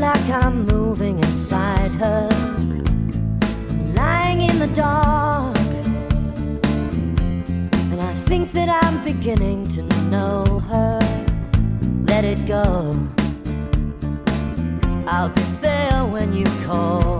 like I'm moving inside her, lying in the dark. And I think that I'm beginning to know her. Let it go. I'll be there when you call.